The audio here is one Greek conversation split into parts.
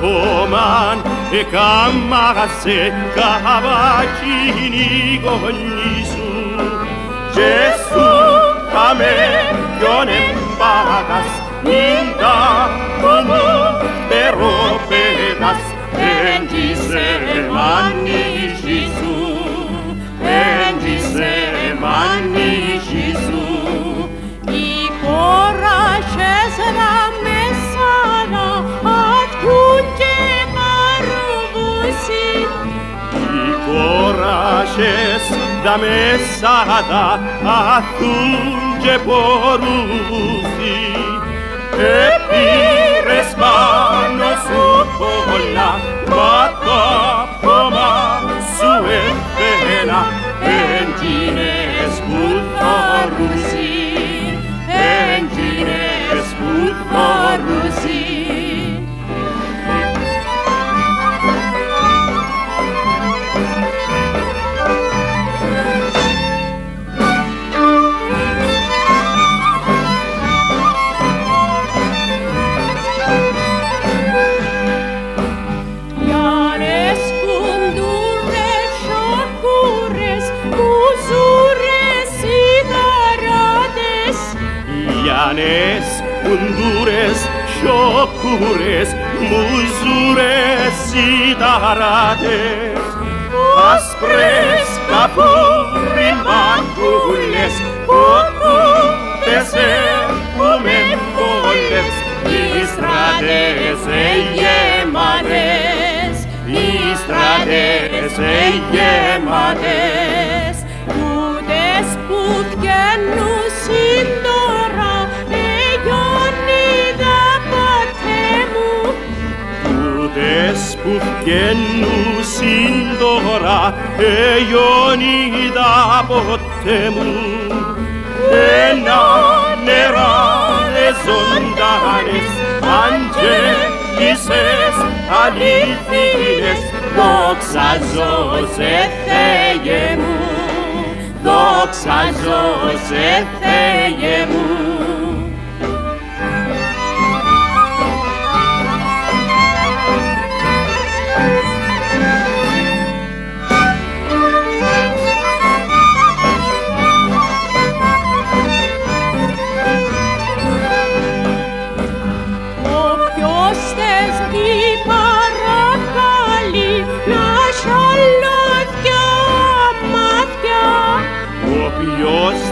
poman e camara se cavaci ni gogni su Gesù a me io ne pagas ninta como per ope das en gisere manni Gesù κοράσες τα μέσα τα αθούν και μπορούσι επήρες πάνω σου πολλά μα το Ανές, ουντούρες, σιωπούρες, μουζούρες, σιταράτες. Άσπρες, καπό, ρημαντούλες, ποκούτες, έχουμε πολλές, οι στρατές εγεμάτες, οι στρατές εγεμάτες. σύντορα αιώνιδα ποτέ μου ένα νερά ζωντανές αγγέλισσες αλήθινες δόξα ζω σε Θεέ μου δόξα ζω σε Θεέ μου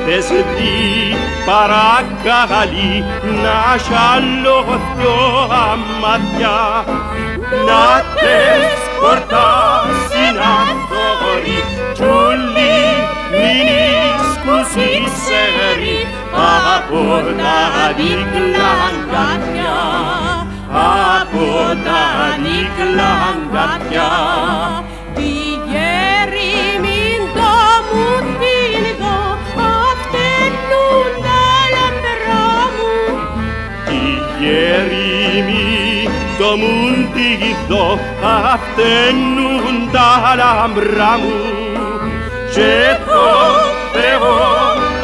Όποιος θες δει παρακαλεί να σαλώθιο αμάτια. Να τες κορτάσει να θωρεί τσουλί μην ισκουσίσερει από τα δίκλα αγκάθια από τα δίκλα Γέριμι, το μουντιγιδό αυτενούν τα λαμπρά μου. Και το Θεό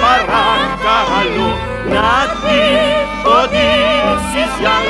παρακαλώ να τη ότι για